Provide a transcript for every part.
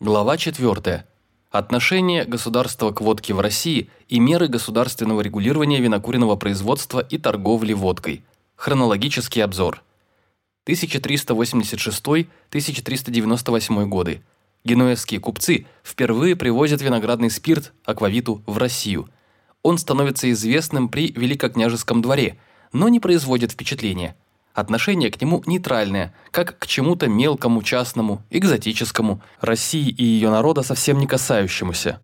Глава 4. Отношение государства к водке в России и меры государственного регулирования винокуренного производства и торговли водкой. Хронологический обзор. 1386-1398 годы. Генуэзские купцы впервые привозят виноградный спирт, аквавиту, в Россию. Он становится известным при Великокняжеском дворе, но не производит впечатления – Отношение к нему нейтральное, как к чему-то мелкому, частному, экзотическому, России и ее народа совсем не касающемуся.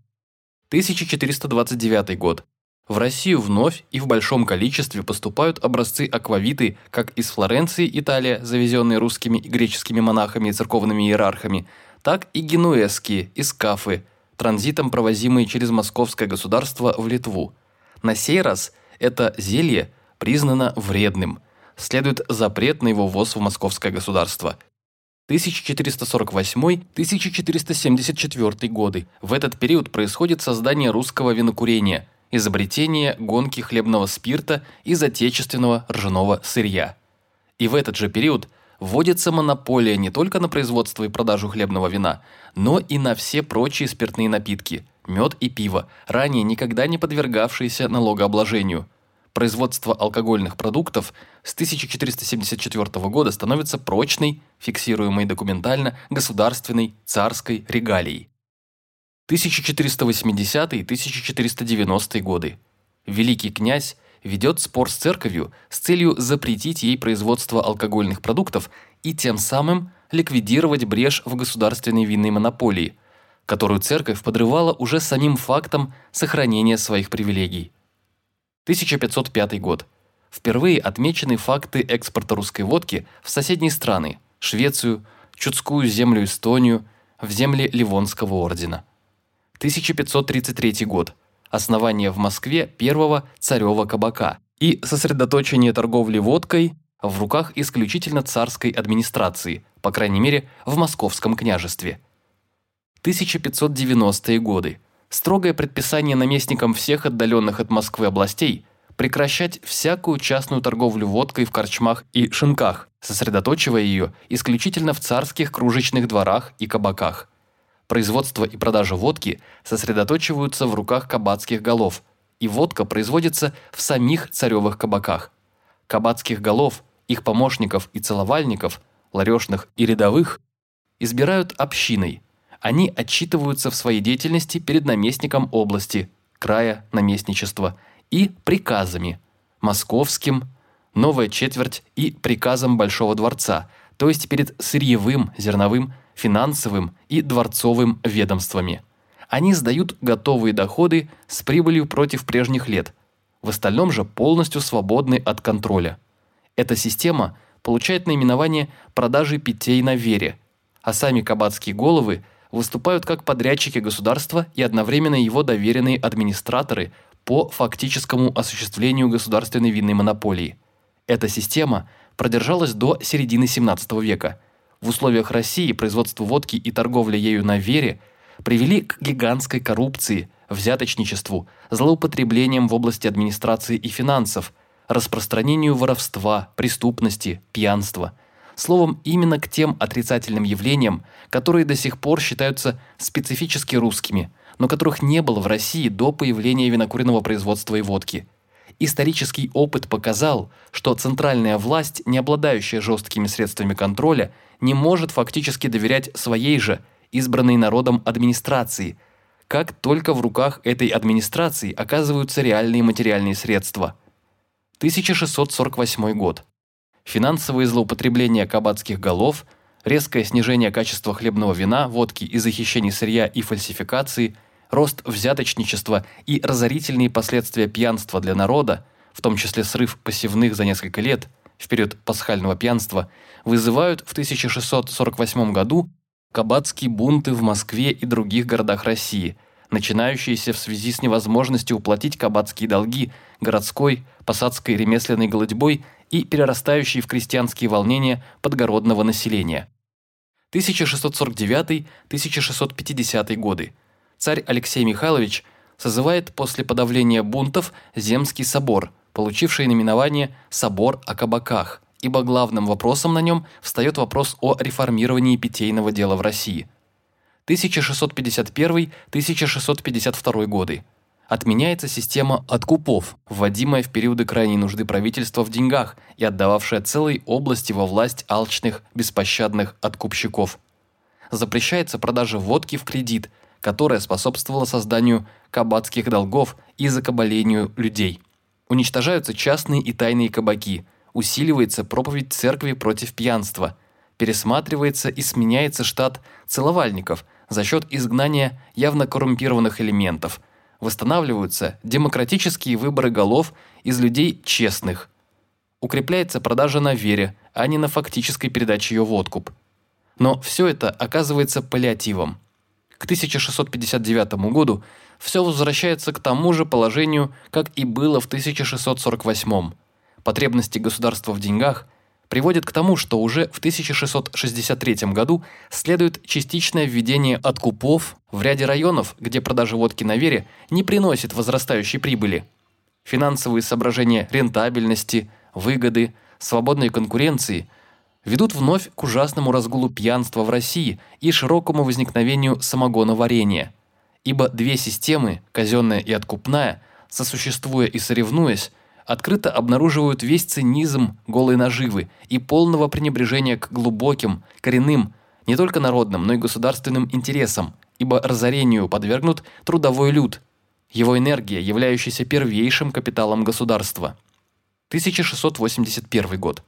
1429 год. В Россию вновь и в большом количестве поступают образцы аквавиты как из Флоренции, Италия, завезенные русскими и греческими монахами и церковными иерархами, так и генуэзские из Кафы, транзитом провозимые через московское государство в Литву. На сей раз это зелье признано вредным – следует запрет на его ввоз в московское государство. 1448-1474 годы. В этот период происходит создание русского винокурения, изобретение гонки хлебного спирта из отечественного ржаного сырья. И в этот же период вводится монополия не только на производство и продажу хлебного вина, но и на все прочие спиртные напитки – мед и пиво, ранее никогда не подвергавшиеся налогообложению – производство алкогольных продуктов с 1474 года становится прочной, фиксируемой документально, государственной царской регалией. 1480-1490 годы. Великий князь ведет спор с церковью с целью запретить ей производство алкогольных продуктов и тем самым ликвидировать брешь в государственной винной монополии, которую церковь подрывала уже самим фактом сохранения своих привилегий. 1505 год. Впервые отмечены факты экспорта русской водки в соседние страны – Швецию, Чудскую землю Эстонию, в земли Ливонского ордена. 1533 год. Основание в Москве первого царева кабака и сосредоточение торговли водкой в руках исключительно царской администрации, по крайней мере, в Московском княжестве. 1590-е годы строгое предписание наместникам всех отдаленных от Москвы областей прекращать всякую частную торговлю водкой в корчмах и шинках, сосредоточивая ее исключительно в царских кружечных дворах и кабаках. Производство и продажа водки сосредоточиваются в руках кабацких голов, и водка производится в самих царевых кабаках. Кабацких голов, их помощников и целовальников, ларешных и рядовых, избирают общиной, они отчитываются в своей деятельности перед наместником области, края, наместничества и приказами – московским, новая четверть и приказом Большого дворца, то есть перед сырьевым, зерновым, финансовым и дворцовым ведомствами. Они сдают готовые доходы с прибылью против прежних лет, в остальном же полностью свободны от контроля. Эта система получает наименование продажи питей на вере, а сами кабацкие головы – выступают как подрядчики государства и одновременно его доверенные администраторы по фактическому осуществлению государственной винной монополии. Эта система продержалась до середины 17 века. В условиях России производство водки и торговля ею на вере привели к гигантской коррупции, взяточничеству, злоупотреблениям в области администрации и финансов, распространению воровства, преступности, пьянства – словом, именно к тем отрицательным явлениям, которые до сих пор считаются специфически русскими, но которых не было в России до появления винокуренного производства и водки. Исторический опыт показал, что центральная власть, не обладающая жесткими средствами контроля, не может фактически доверять своей же, избранной народом администрации, как только в руках этой администрации оказываются реальные материальные средства. 1648 год финансовые злоупотребления кабацких голов, резкое снижение качества хлебного вина, водки и захищение сырья и фальсификации, рост взяточничества и разорительные последствия пьянства для народа, в том числе срыв посевных за несколько лет, в период пасхального пьянства, вызывают в 1648 году кабацкие бунты в Москве и других городах России, начинающиеся в связи с невозможностью уплатить кабацкие долги городской, посадской ремесленной голодьбой и перерастающие в крестьянские волнения подгородного населения. 1649-1650 годы. Царь Алексей Михайлович созывает после подавления бунтов Земский собор, получивший наименование «Собор о кабаках», ибо главным вопросом на нем встает вопрос о реформировании питейного дела в России. 1651-1652 годы. Отменяется система откупов, вводимая в периоды крайней нужды правительства в деньгах и отдававшая целой области во власть алчных, беспощадных откупщиков. Запрещается продажа водки в кредит, которая способствовала созданию кабацких долгов и закабалению людей. Уничтожаются частные и тайные кабаки, усиливается проповедь церкви против пьянства, пересматривается и сменяется штат целовальников за счет изгнания явно коррумпированных элементов – восстанавливаются демократические выборы голов из людей честных. Укрепляется продажа на вере, а не на фактической передаче ее в откуп. Но все это оказывается паллиативом. К 1659 году все возвращается к тому же положению, как и было в 1648. Потребности государства в деньгах приводит к тому, что уже в 1663 году следует частичное введение откупов в ряде районов, где продажа водки на вере не приносит возрастающей прибыли. Финансовые соображения рентабельности, выгоды, свободной конкуренции ведут вновь к ужасному разгулу пьянства в России и широкому возникновению самогоноварения. Ибо две системы, казенная и откупная, сосуществуя и соревнуясь, открыто обнаруживают весь цинизм голой наживы и полного пренебрежения к глубоким, коренным, не только народным, но и государственным интересам, ибо разорению подвергнут трудовой люд, его энергия, являющаяся первейшим капиталом государства. 1681 год.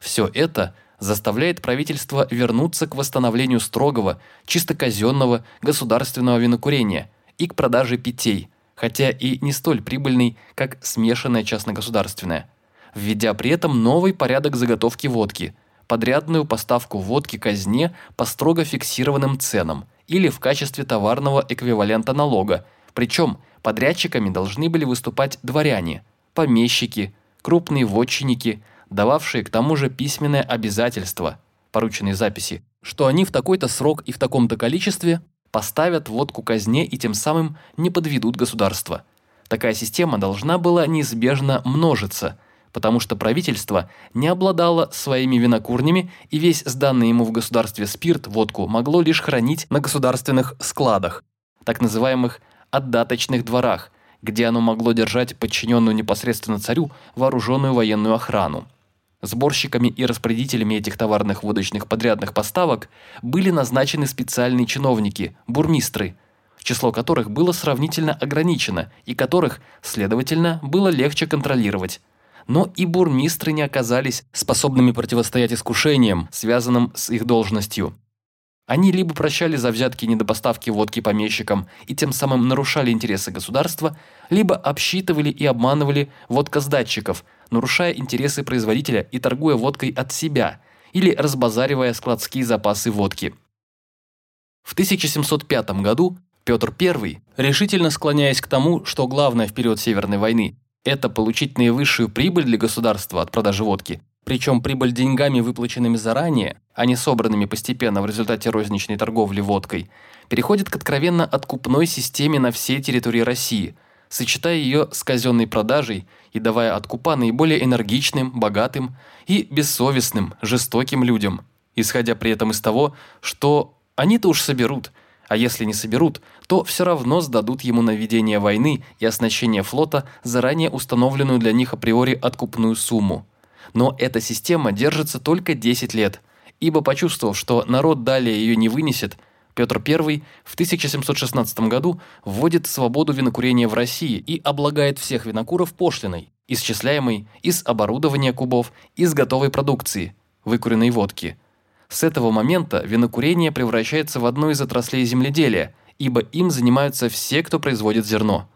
Все это заставляет правительство вернуться к восстановлению строгого, чисто казенного государственного винокурения и к продаже питей – хотя и не столь прибыльный, как смешанная частно-государственная, введя при этом новый порядок заготовки водки, подрядную поставку водки казне по строго фиксированным ценам или в качестве товарного эквивалента налога, причем подрядчиками должны были выступать дворяне, помещики, крупные вотчинники, дававшие к тому же письменное обязательство, порученные записи, что они в такой-то срок и в таком-то количестве поставят водку казне и тем самым не подведут государство. Такая система должна была неизбежно множиться, потому что правительство не обладало своими винокурнями и весь сданный ему в государстве спирт, водку, могло лишь хранить на государственных складах, так называемых «отдаточных дворах», где оно могло держать подчиненную непосредственно царю вооруженную военную охрану. Сборщиками и распорядителями этих товарных водочных подрядных поставок были назначены специальные чиновники, бурмистры, число которых было сравнительно ограничено и которых, следовательно, было легче контролировать. Но и бурмистры не оказались способными противостоять искушениям, связанным с их должностью. Они либо прощали за взятки недопоставки водки помещикам и тем самым нарушали интересы государства, либо обсчитывали и обманывали водкосдатчиков – нарушая интересы производителя и торгуя водкой от себя или разбазаривая складские запасы водки. В 1705 году Петр I, решительно склоняясь к тому, что главное в период Северной войны – это получить наивысшую прибыль для государства от продажи водки, причем прибыль деньгами, выплаченными заранее, а не собранными постепенно в результате розничной торговли водкой, переходит к откровенно откупной системе на всей территории России – сочетая ее с казенной продажей и давая откупа наиболее энергичным, богатым и бессовестным, жестоким людям, исходя при этом из того, что они-то уж соберут, а если не соберут, то все равно сдадут ему на ведение войны и оснащение флота заранее установленную для них априори откупную сумму. Но эта система держится только 10 лет, ибо почувствовав, что народ далее ее не вынесет, Петр I в 1716 году вводит свободу винокурения в России и облагает всех винокуров пошлиной, исчисляемой из оборудования кубов, из готовой продукции, выкуренной водки. С этого момента винокурение превращается в одну из отраслей земледелия, ибо им занимаются все, кто производит зерно.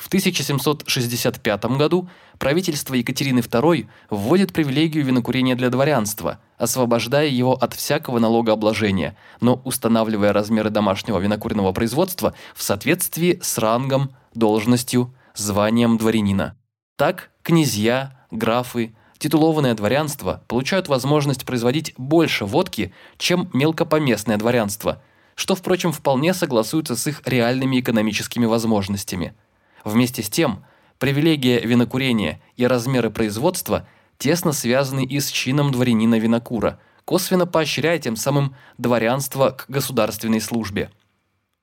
В 1765 году правительство Екатерины II вводит привилегию винокурения для дворянства, освобождая его от всякого налогообложения, но устанавливая размеры домашнего винокуренного производства в соответствии с рангом, должностью, званием дворянина. Так князья, графы, титулованное дворянство получают возможность производить больше водки, чем мелкопоместное дворянство, что, впрочем, вполне согласуется с их реальными экономическими возможностями – Вместе с тем, привилегия винокурения и размеры производства тесно связаны и с чином дворянина винокура, косвенно поощряя тем самым дворянство к государственной службе.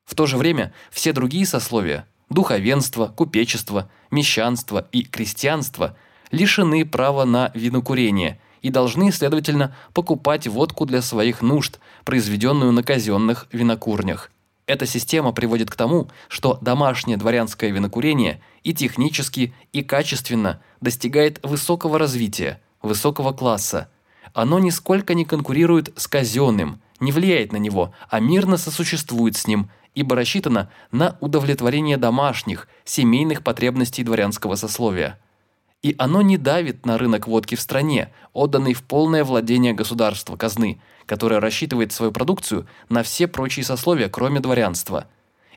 В то же время все другие сословия – духовенство, купечество, мещанство и крестьянство – лишены права на винокурение и должны, следовательно, покупать водку для своих нужд, произведенную на казенных винокурнях. Эта система приводит к тому, что домашнее дворянское винокурение и технически, и качественно достигает высокого развития, высокого класса. Оно нисколько не конкурирует с казенным, не влияет на него, а мирно сосуществует с ним, ибо рассчитано на удовлетворение домашних, семейных потребностей дворянского сословия. И оно не давит на рынок водки в стране, отданный в полное владение государства, казны, которое рассчитывает свою продукцию на все прочие сословия, кроме дворянства.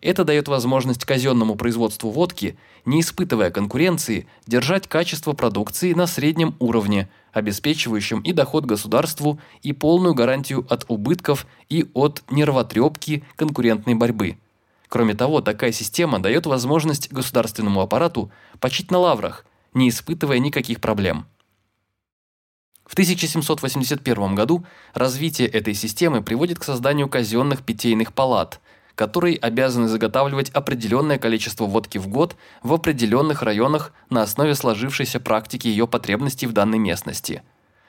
Это дает возможность казенному производству водки, не испытывая конкуренции, держать качество продукции на среднем уровне, обеспечивающем и доход государству, и полную гарантию от убытков и от нервотрепки конкурентной борьбы. Кроме того, такая система дает возможность государственному аппарату почить на лаврах, не испытывая никаких проблем. В 1781 году развитие этой системы приводит к созданию казенных питейных палат, которые обязаны заготавливать определенное количество водки в год в определенных районах на основе сложившейся практики ее потребностей в данной местности.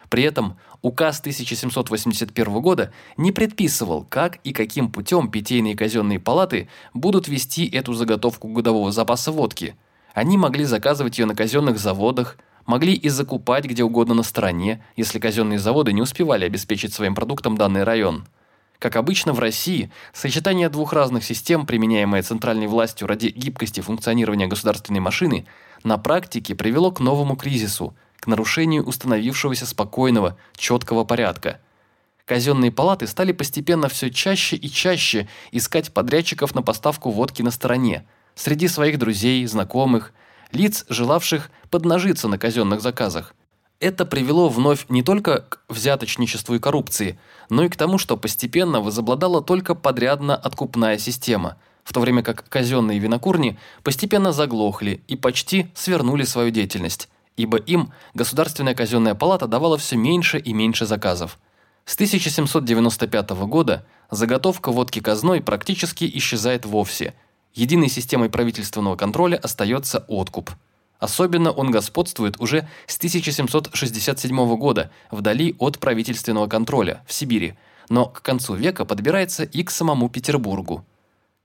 При этом указ 1781 года не предписывал, как и каким путем питейные казенные палаты будут вести эту заготовку годового запаса водки – они могли заказывать ее на казенных заводах, могли и закупать где угодно на стороне, если казенные заводы не успевали обеспечить своим продуктом данный район. Как обычно в России, сочетание двух разных систем, применяемое центральной властью ради гибкости функционирования государственной машины, на практике привело к новому кризису, к нарушению установившегося спокойного, четкого порядка. Казенные палаты стали постепенно все чаще и чаще искать подрядчиков на поставку водки на стороне – среди своих друзей, знакомых, лиц, желавших поднажиться на казенных заказах. Это привело вновь не только к взяточничеству и коррупции, но и к тому, что постепенно возобладала только подрядно-откупная система, в то время как казенные винокурни постепенно заглохли и почти свернули свою деятельность, ибо им Государственная казенная палата давала все меньше и меньше заказов. С 1795 года заготовка водки казной практически исчезает вовсе – Единой системой правительственного контроля остается откуп. Особенно он господствует уже с 1767 года, вдали от правительственного контроля, в Сибири, но к концу века подбирается и к самому Петербургу.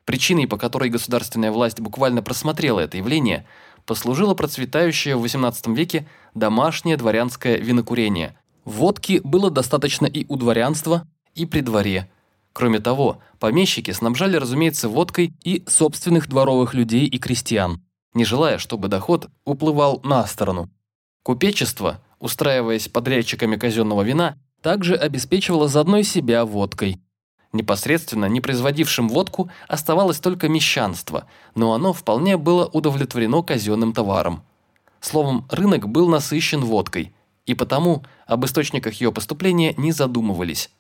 Причиной, по которой государственная власть буквально просмотрела это явление, послужило процветающее в XVIII веке домашнее дворянское винокурение. Водки было достаточно и у дворянства, и при дворе – Кроме того, помещики снабжали, разумеется, водкой и собственных дворовых людей и крестьян, не желая, чтобы доход уплывал на сторону. Купечество, устраиваясь подрядчиками казенного вина, также обеспечивало заодно и себя водкой. Непосредственно не производившим водку оставалось только мещанство, но оно вполне было удовлетворено казенным товаром. Словом, рынок был насыщен водкой, и потому об источниках ее поступления не задумывались.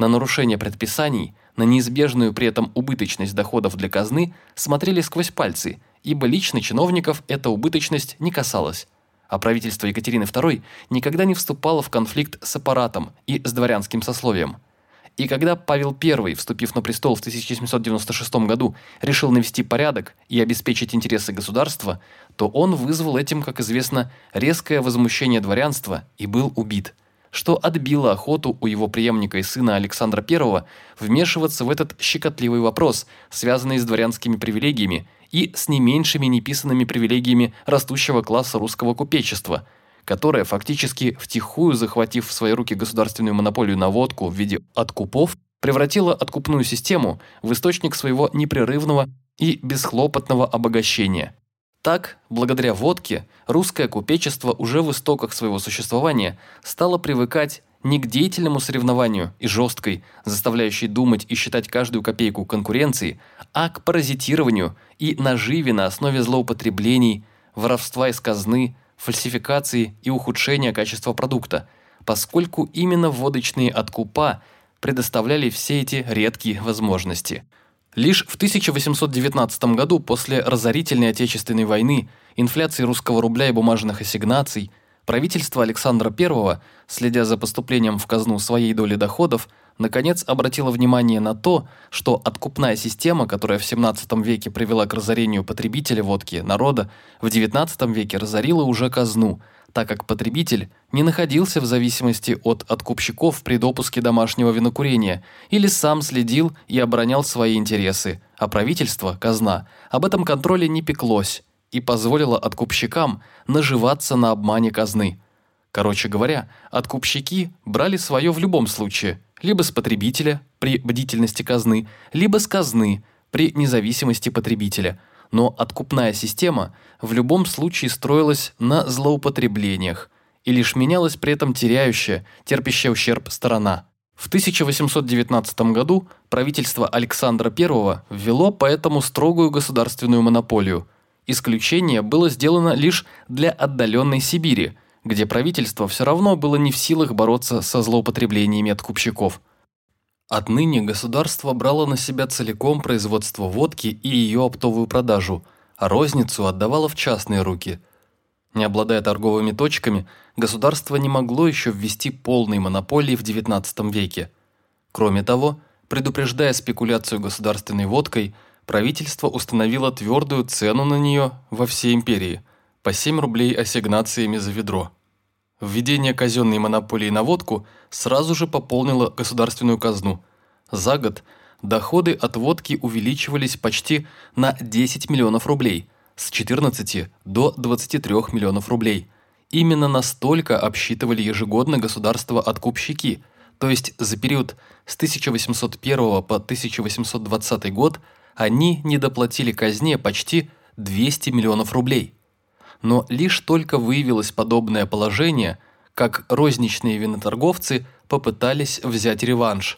На нарушение предписаний, на неизбежную при этом убыточность доходов для казны смотрели сквозь пальцы, ибо лично чиновников эта убыточность не касалась. А правительство Екатерины II никогда не вступало в конфликт с аппаратом и с дворянским сословием. И когда Павел I, вступив на престол в 1796 году, решил навести порядок и обеспечить интересы государства, то он вызвал этим, как известно, резкое возмущение дворянства и был убит – что отбило охоту у его преемника и сына Александра I вмешиваться в этот щекотливый вопрос, связанный с дворянскими привилегиями и с не меньшими неписанными привилегиями растущего класса русского купечества, которое, фактически втихую захватив в свои руки государственную монополию на водку в виде откупов, превратило откупную систему в источник своего непрерывного и бесхлопотного обогащения – так, благодаря водке, русское купечество уже в истоках своего существования стало привыкать не к деятельному соревнованию и жесткой, заставляющей думать и считать каждую копейку конкуренции, а к паразитированию и наживе на основе злоупотреблений, воровства из казны, фальсификации и ухудшения качества продукта, поскольку именно водочные откупа предоставляли все эти редкие возможности – Лишь в 1819 году, после разорительной Отечественной войны, инфляции русского рубля и бумажных ассигнаций, Правительство Александра I, следя за поступлением в казну своей доли доходов, наконец обратило внимание на то, что откупная система, которая в 17 веке привела к разорению потребителя водки народа, в 19 веке разорила уже казну, так как потребитель не находился в зависимости от откупщиков при допуске домашнего винокурения или сам следил и оборонял свои интересы, а правительство, казна, об этом контроле не пеклось и позволило откупщикам наживаться на обмане казны. Короче говоря, откупщики брали свое в любом случае, либо с потребителя при бдительности казны, либо с казны при независимости потребителя. Но откупная система в любом случае строилась на злоупотреблениях и лишь менялась при этом теряющая, терпящая ущерб сторона. В 1819 году правительство Александра I ввело поэтому строгую государственную монополию – Исключение было сделано лишь для отдаленной Сибири, где правительство все равно было не в силах бороться со злоупотреблениями откупщиков. Отныне государство брало на себя целиком производство водки и ее оптовую продажу, а розницу отдавало в частные руки. Не обладая торговыми точками, государство не могло еще ввести полной монополии в XIX веке. Кроме того, предупреждая спекуляцию государственной водкой – правительство установило твердую цену на нее во всей империи – по 7 рублей ассигнациями за ведро. Введение казенной монополии на водку сразу же пополнило государственную казну. За год доходы от водки увеличивались почти на 10 миллионов рублей, с 14 до 23 миллионов рублей. Именно настолько обсчитывали ежегодно государство-откупщики, то есть за период с 1801 по 1820 год – они недоплатили казне почти 200 миллионов рублей. Но лишь только выявилось подобное положение, как розничные виноторговцы попытались взять реванш.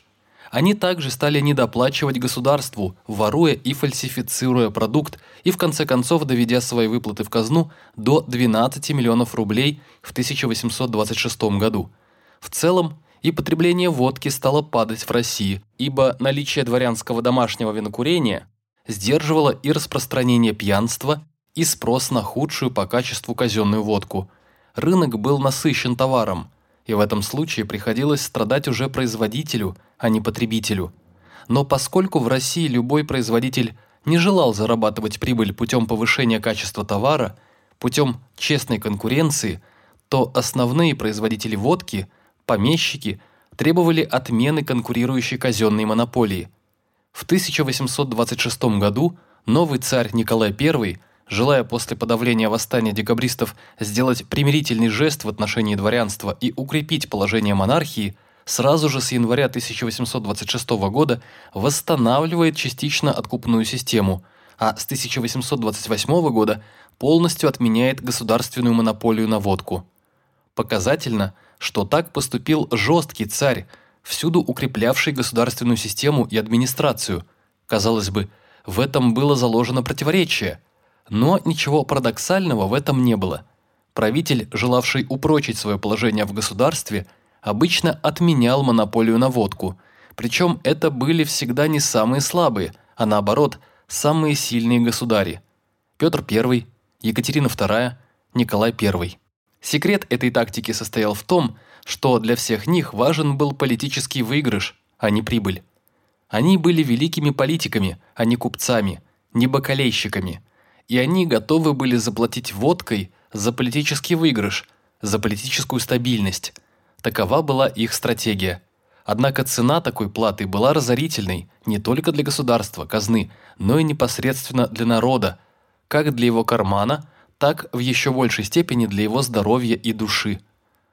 Они также стали недоплачивать государству, воруя и фальсифицируя продукт и в конце концов доведя свои выплаты в казну до 12 миллионов рублей в 1826 году. В целом, и потребление водки стало падать в России, ибо наличие дворянского домашнего винокурения сдерживало и распространение пьянства, и спрос на худшую по качеству казенную водку. Рынок был насыщен товаром, и в этом случае приходилось страдать уже производителю, а не потребителю. Но поскольку в России любой производитель не желал зарабатывать прибыль путем повышения качества товара, путем честной конкуренции, то основные производители водки, помещики, требовали отмены конкурирующей казенной монополии – в 1826 году новый царь Николай I, желая после подавления восстания декабристов сделать примирительный жест в отношении дворянства и укрепить положение монархии, сразу же с января 1826 года восстанавливает частично откупную систему, а с 1828 года полностью отменяет государственную монополию на водку. Показательно, что так поступил жесткий царь, всюду укреплявший государственную систему и администрацию. Казалось бы, в этом было заложено противоречие. Но ничего парадоксального в этом не было. Правитель, желавший упрочить свое положение в государстве, обычно отменял монополию на водку. Причем это были всегда не самые слабые, а наоборот, самые сильные государи. Петр I, Екатерина II, Николай I. Секрет этой тактики состоял в том, что для всех них важен был политический выигрыш, а не прибыль. Они были великими политиками, а не купцами, не бакалейщиками, и они готовы были заплатить водкой за политический выигрыш, за политическую стабильность. Такова была их стратегия. Однако цена такой платы была разорительной не только для государства, казны, но и непосредственно для народа, как для его кармана, так в еще большей степени для его здоровья и души.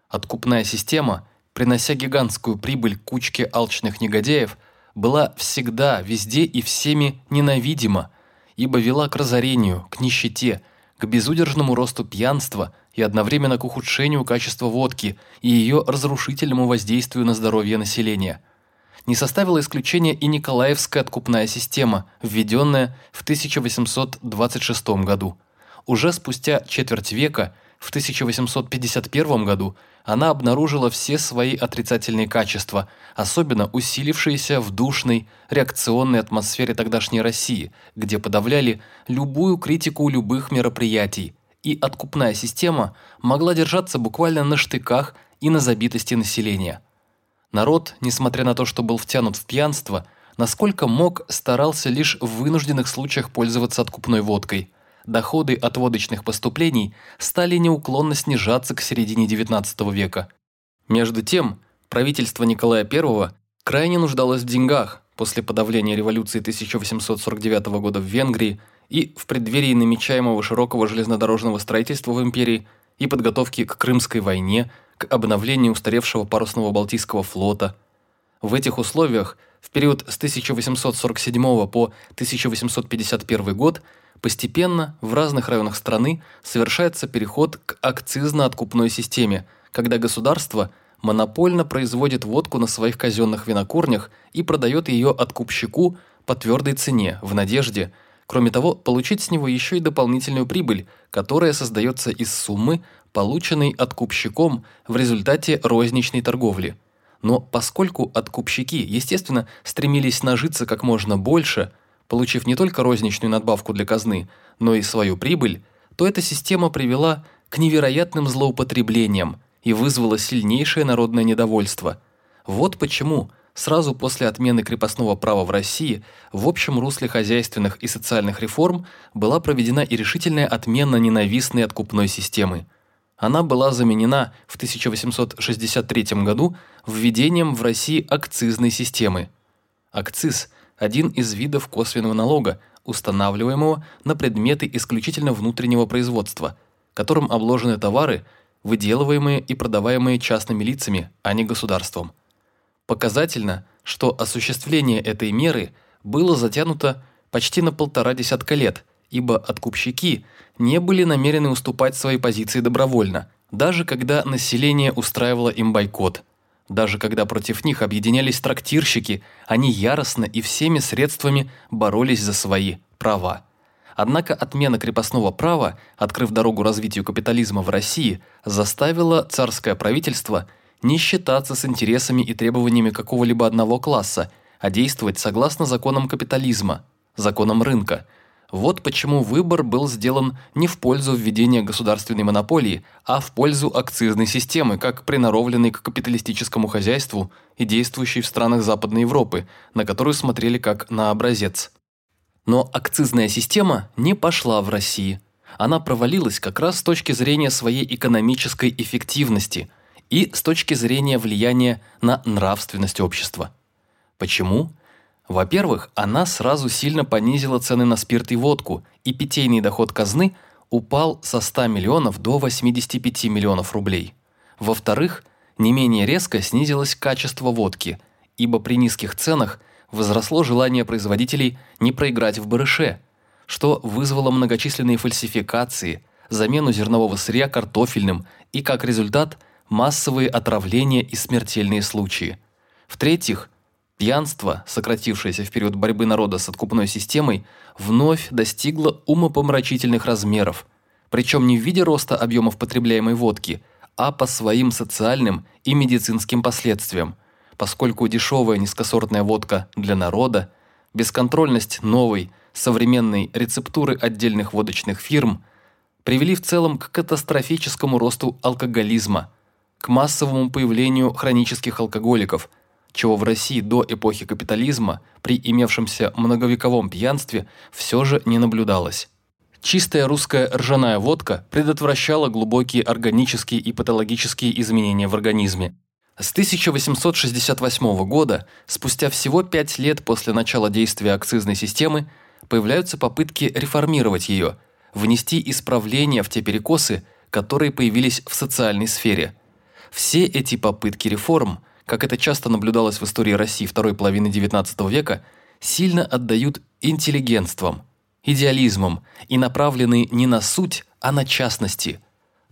Откупная система, принося гигантскую прибыль кучке алчных негодяев, была всегда, везде и всеми ненавидима, ибо вела к разорению, к нищете, к безудержному росту пьянства и одновременно к ухудшению качества водки и ее разрушительному воздействию на здоровье населения. Не составила исключения и Николаевская откупная система, введенная в 1826 году. Уже спустя четверть века, в 1851 году, она обнаружила все свои отрицательные качества, особенно усилившиеся в душной, реакционной атмосфере тогдашней России, где подавляли любую критику любых мероприятий, и откупная система могла держаться буквально на штыках и на забитости населения. Народ, несмотря на то, что был втянут в пьянство, насколько мог, старался лишь в вынужденных случаях пользоваться откупной водкой. Доходы от водочных поступлений стали неуклонно снижаться к середине XIX века. Между тем, правительство Николая I крайне нуждалось в деньгах после подавления революции 1849 года в Венгрии и в преддверии намечаемого широкого железнодорожного строительства в империи и подготовки к Крымской войне, к обновлению устаревшего парусного Балтийского флота. В этих условиях в период с 1847 по 1851 год постепенно в разных районах страны совершается переход к акцизно-откупной системе, когда государство монопольно производит водку на своих казенных винокурнях и продает ее откупщику по твердой цене в надежде – Кроме того, получить с него еще и дополнительную прибыль, которая создается из суммы, полученной откупщиком в результате розничной торговли. Но поскольку откупщики, естественно, стремились нажиться как можно больше, получив не только розничную надбавку для казны, но и свою прибыль, то эта система привела к невероятным злоупотреблениям и вызвала сильнейшее народное недовольство. Вот почему – Сразу после отмены крепостного права в России в общем русле хозяйственных и социальных реформ была проведена и решительная отмена ненавистной откупной системы. Она была заменена в 1863 году введением в России акцизной системы. Акциз – один из видов косвенного налога, устанавливаемого на предметы исключительно внутреннего производства, которым обложены товары, выделываемые и продаваемые частными лицами, а не государством. Показательно, что осуществление этой меры было затянуто почти на полтора десятка лет, ибо откупщики не были намерены уступать свои позиции добровольно, даже когда население устраивало им бойкот. Даже когда против них объединялись трактирщики, они яростно и всеми средствами боролись за свои права. Однако отмена крепостного права, открыв дорогу развитию капитализма в России, заставила царское правительство – не считаться с интересами и требованиями какого-либо одного класса, а действовать согласно законам капитализма, законам рынка. Вот почему выбор был сделан не в пользу введения государственной монополии, а в пользу акцизной системы, как приноровленной к капиталистическому хозяйству и действующей в странах Западной Европы, на которую смотрели как на образец. Но акцизная система не пошла в России. Она провалилась как раз с точки зрения своей экономической эффективности – и с точки зрения влияния на нравственность общества. Почему? Во-первых, она сразу сильно понизила цены на спирт и водку, и питейный доход казны упал со 100 миллионов до 85 миллионов рублей. Во-вторых, не менее резко снизилось качество водки, ибо при низких ценах возросло желание производителей не проиграть в барыше, что вызвало многочисленные фальсификации, замену зернового сырья картофельным и, как результат – массовые отравления и смертельные случаи. В-третьих, пьянство, сократившееся в период борьбы народа с откупной системой, вновь достигло умопомрачительных размеров, причем не в виде роста объемов потребляемой водки, а по своим социальным и медицинским последствиям, поскольку дешевая низкосортная водка для народа, бесконтрольность новой, современной рецептуры отдельных водочных фирм привели в целом к катастрофическому росту алкоголизма – к массовому появлению хронических алкоголиков, чего в России до эпохи капитализма при имевшемся многовековом пьянстве все же не наблюдалось. Чистая русская ржаная водка предотвращала глубокие органические и патологические изменения в организме. С 1868 года, спустя всего пять лет после начала действия акцизной системы, появляются попытки реформировать ее, внести исправления в те перекосы, которые появились в социальной сфере – все эти попытки реформ, как это часто наблюдалось в истории России второй половины XIX века, сильно отдают интеллигентством, идеализмом и направлены не на суть, а на частности.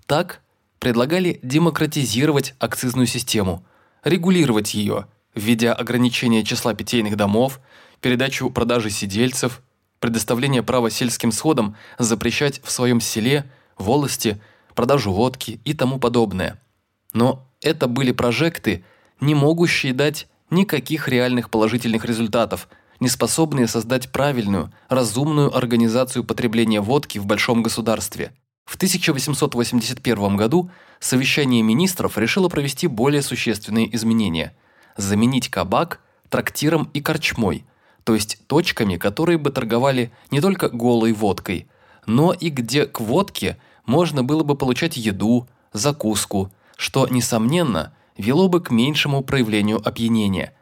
Так предлагали демократизировать акцизную систему, регулировать ее, введя ограничение числа питейных домов, передачу продажи сидельцев, предоставление права сельским сходам запрещать в своем селе, волости, продажу водки и тому подобное – но это были прожекты, не могущие дать никаких реальных положительных результатов, не способные создать правильную, разумную организацию потребления водки в большом государстве. В 1881 году совещание министров решило провести более существенные изменения – заменить кабак трактиром и корчмой, то есть точками, которые бы торговали не только голой водкой, но и где к водке можно было бы получать еду, закуску, что, несомненно, вело бы к меньшему проявлению опьянения.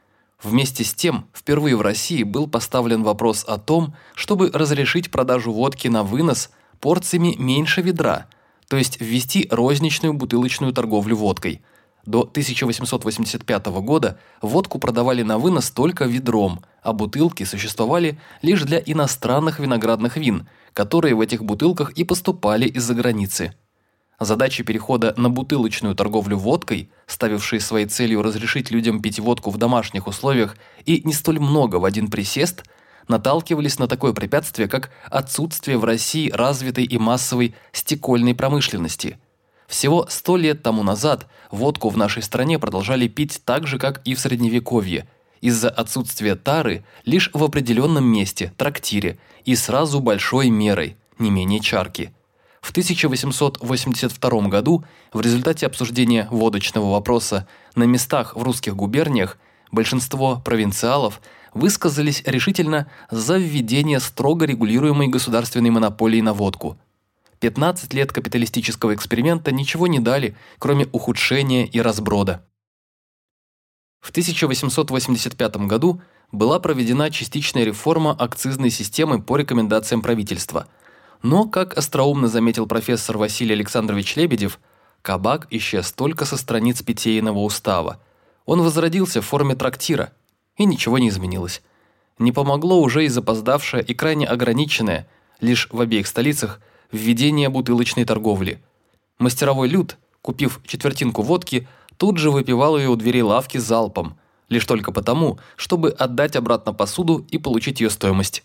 Вместе с тем, впервые в России был поставлен вопрос о том, чтобы разрешить продажу водки на вынос порциями меньше ведра, то есть ввести розничную бутылочную торговлю водкой. До 1885 года водку продавали на вынос только ведром, а бутылки существовали лишь для иностранных виноградных вин, которые в этих бутылках и поступали из-за границы. Задачи перехода на бутылочную торговлю водкой, ставившие своей целью разрешить людям пить водку в домашних условиях и не столь много в один присест, наталкивались на такое препятствие, как отсутствие в России развитой и массовой стекольной промышленности. Всего сто лет тому назад водку в нашей стране продолжали пить так же, как и в Средневековье, из-за отсутствия тары лишь в определенном месте, трактире, и сразу большой мерой, не менее чарки – в 1882 году в результате обсуждения водочного вопроса на местах в русских губерниях большинство провинциалов высказались решительно за введение строго регулируемой государственной монополии на водку. 15 лет капиталистического эксперимента ничего не дали, кроме ухудшения и разброда. В 1885 году была проведена частичная реформа акцизной системы по рекомендациям правительства – но, как остроумно заметил профессор Василий Александрович Лебедев, кабак исчез только со страниц Питейного устава. Он возродился в форме трактира, и ничего не изменилось. Не помогло уже и запоздавшее и крайне ограниченное, лишь в обеих столицах, введение бутылочной торговли. Мастеровой люд, купив четвертинку водки, тут же выпивал ее у дверей лавки залпом, лишь только потому, чтобы отдать обратно посуду и получить ее стоимость.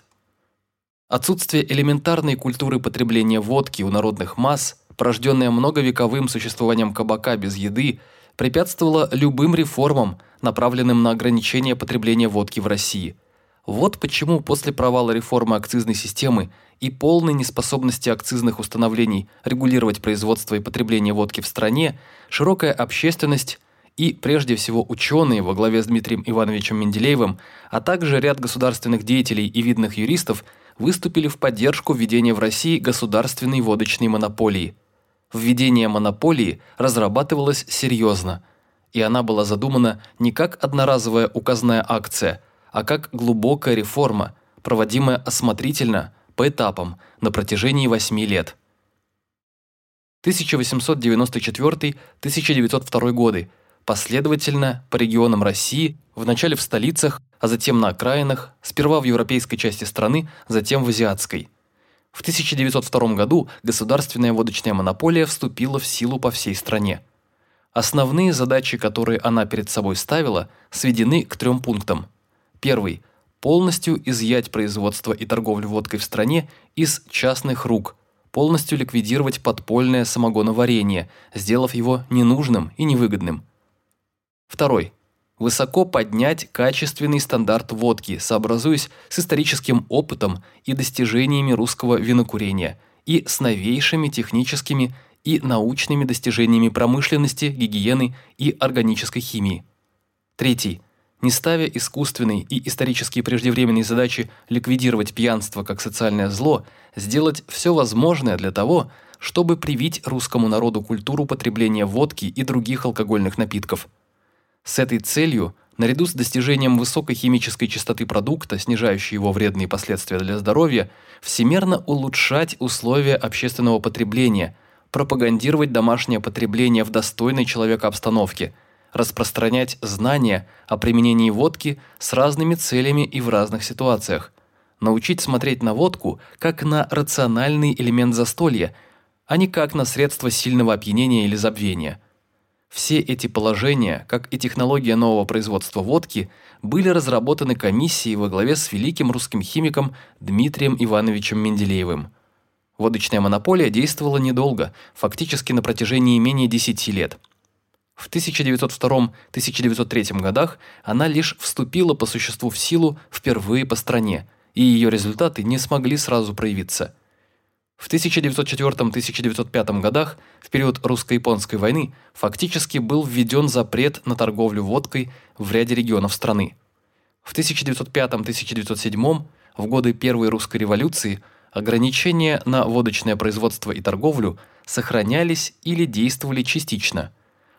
Отсутствие элементарной культуры потребления водки у народных масс, порожденное многовековым существованием кабака без еды, препятствовало любым реформам, направленным на ограничение потребления водки в России. Вот почему после провала реформы акцизной системы и полной неспособности акцизных установлений регулировать производство и потребление водки в стране, широкая общественность и, прежде всего, ученые во главе с Дмитрием Ивановичем Менделеевым, а также ряд государственных деятелей и видных юристов – выступили в поддержку введения в России государственной водочной монополии. Введение монополии разрабатывалось серьезно, и она была задумана не как одноразовая указная акция, а как глубокая реформа, проводимая осмотрительно, по этапам, на протяжении восьми лет. 1894-1902 годы, последовательно по регионам России, вначале в столицах, а затем на окраинах, сперва в европейской части страны, затем в азиатской. В 1902 году государственная водочная монополия вступила в силу по всей стране. Основные задачи, которые она перед собой ставила, сведены к трем пунктам. Первый – полностью изъять производство и торговлю водкой в стране из частных рук, полностью ликвидировать подпольное самогоноварение, сделав его ненужным и невыгодным. Второй – высоко поднять качественный стандарт водки, сообразуясь с историческим опытом и достижениями русского винокурения и с новейшими техническими и научными достижениями промышленности, гигиены и органической химии. Третий. Не ставя искусственной и исторически преждевременной задачи ликвидировать пьянство как социальное зло, сделать все возможное для того, чтобы привить русскому народу культуру потребления водки и других алкогольных напитков – с этой целью, наряду с достижением высокой химической чистоты продукта, снижающей его вредные последствия для здоровья, всемерно улучшать условия общественного потребления, пропагандировать домашнее потребление в достойной человека обстановке, распространять знания о применении водки с разными целями и в разных ситуациях, научить смотреть на водку как на рациональный элемент застолья, а не как на средство сильного опьянения или забвения – все эти положения, как и технология нового производства водки, были разработаны комиссией во главе с великим русским химиком Дмитрием Ивановичем Менделеевым. Водочная монополия действовала недолго, фактически на протяжении менее 10 лет. В 1902-1903 годах она лишь вступила по существу в силу впервые по стране, и ее результаты не смогли сразу проявиться – В 1904-1905 годах, в период русско-японской войны, фактически был введен запрет на торговлю водкой в ряде регионов страны. В 1905-1907, в годы Первой русской революции, ограничения на водочное производство и торговлю сохранялись или действовали частично.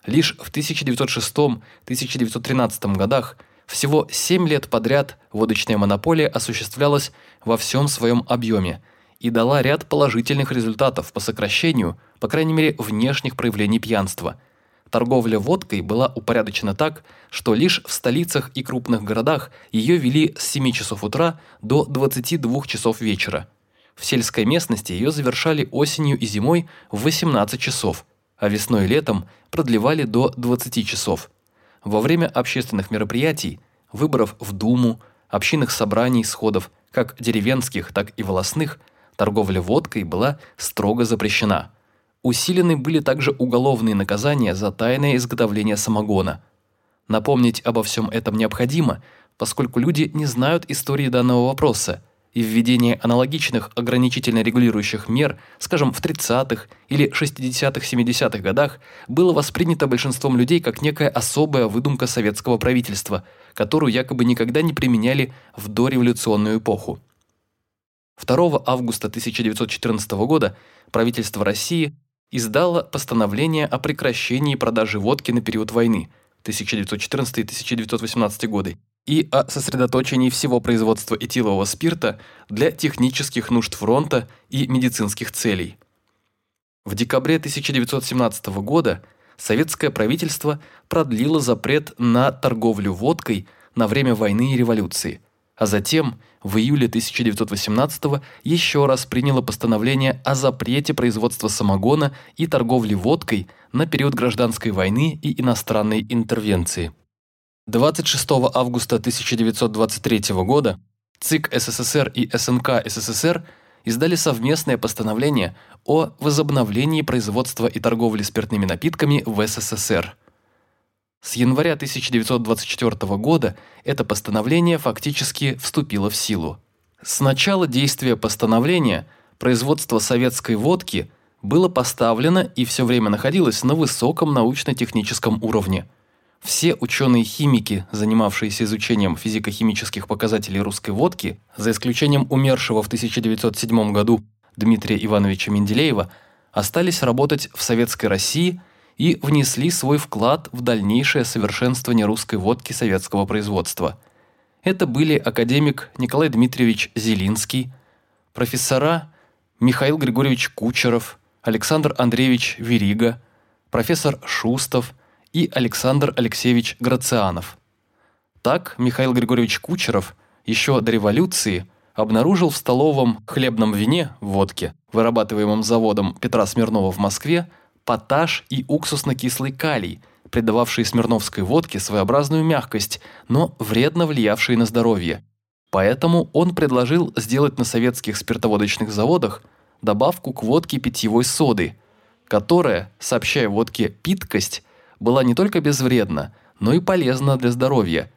Лишь в 1906-1913 годах всего 7 лет подряд водочная монополия осуществлялась во всем своем объеме и дала ряд положительных результатов по сокращению, по крайней мере, внешних проявлений пьянства. Торговля водкой была упорядочена так, что лишь в столицах и крупных городах ее вели с 7 часов утра до 22 часов вечера. В сельской местности ее завершали осенью и зимой в 18 часов, а весной и летом продлевали до 20 часов. Во время общественных мероприятий, выборов в Думу, общинных собраний, сходов, как деревенских, так и волосных – торговля водкой была строго запрещена. Усилены были также уголовные наказания за тайное изготовление самогона. Напомнить обо всем этом необходимо, поскольку люди не знают истории данного вопроса, и введение аналогичных ограничительно регулирующих мер, скажем, в 30-х или 60-70-х годах, было воспринято большинством людей как некая особая выдумка советского правительства, которую якобы никогда не применяли в дореволюционную эпоху. 2 августа 1914 года правительство России издало постановление о прекращении продажи водки на период войны 1914-1918 годы и о сосредоточении всего производства этилового спирта для технических нужд фронта и медицинских целей. В декабре 1917 года советское правительство продлило запрет на торговлю водкой на время войны и революции – а затем в июле 1918 еще раз приняло постановление о запрете производства самогона и торговли водкой на период гражданской войны и иностранной интервенции. 26 августа 1923 года ЦИК СССР и СНК СССР издали совместное постановление о возобновлении производства и торговли спиртными напитками в СССР – с января 1924 года это постановление фактически вступило в силу. С начала действия постановления производство советской водки было поставлено и все время находилось на высоком научно-техническом уровне. Все ученые-химики, занимавшиеся изучением физико-химических показателей русской водки, за исключением умершего в 1907 году Дмитрия Ивановича Менделеева, остались работать в Советской России – и внесли свой вклад в дальнейшее совершенствование русской водки советского производства. Это были академик Николай Дмитриевич Зелинский, профессора Михаил Григорьевич Кучеров, Александр Андреевич Верига, профессор Шустов и Александр Алексеевич Грацианов. Так Михаил Григорьевич Кучеров еще до революции обнаружил в столовом хлебном вине, водке, вырабатываемом заводом Петра Смирнова в Москве, поташ и уксусно-кислый калий, придававшие смирновской водке своеобразную мягкость, но вредно влиявшие на здоровье. Поэтому он предложил сделать на советских спиртоводочных заводах добавку к водке питьевой соды, которая, сообщая водке питкость, была не только безвредна, но и полезна для здоровья.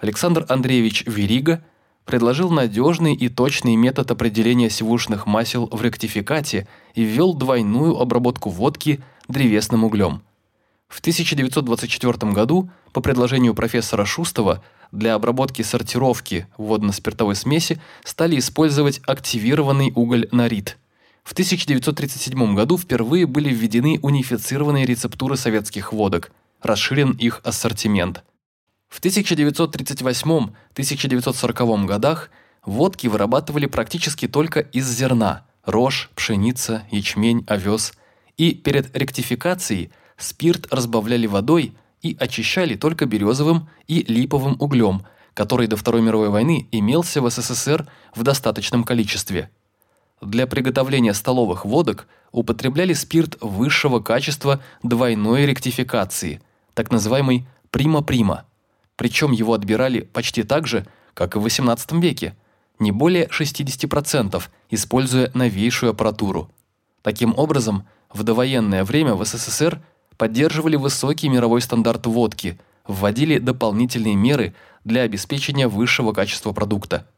Александр Андреевич Верига предложил надежный и точный метод определения сивушных масел в ректификате и ввел двойную обработку водки древесным углем. В 1924 году, по предложению профессора Шустова, для обработки сортировки водно-спиртовой смеси стали использовать активированный уголь нарит. В 1937 году впервые были введены унифицированные рецептуры советских водок, расширен их ассортимент – в 1938-1940 годах водки вырабатывали практически только из зерна – рожь, пшеница, ячмень, овес. И перед ректификацией спирт разбавляли водой и очищали только березовым и липовым углем, который до Второй мировой войны имелся в СССР в достаточном количестве. Для приготовления столовых водок употребляли спирт высшего качества двойной ректификации, так называемый «прима-прима». Причем его отбирали почти так же, как и в XVIII веке, не более 60%, используя новейшую аппаратуру. Таким образом, в довоенное время в СССР поддерживали высокий мировой стандарт водки, вводили дополнительные меры для обеспечения высшего качества продукта –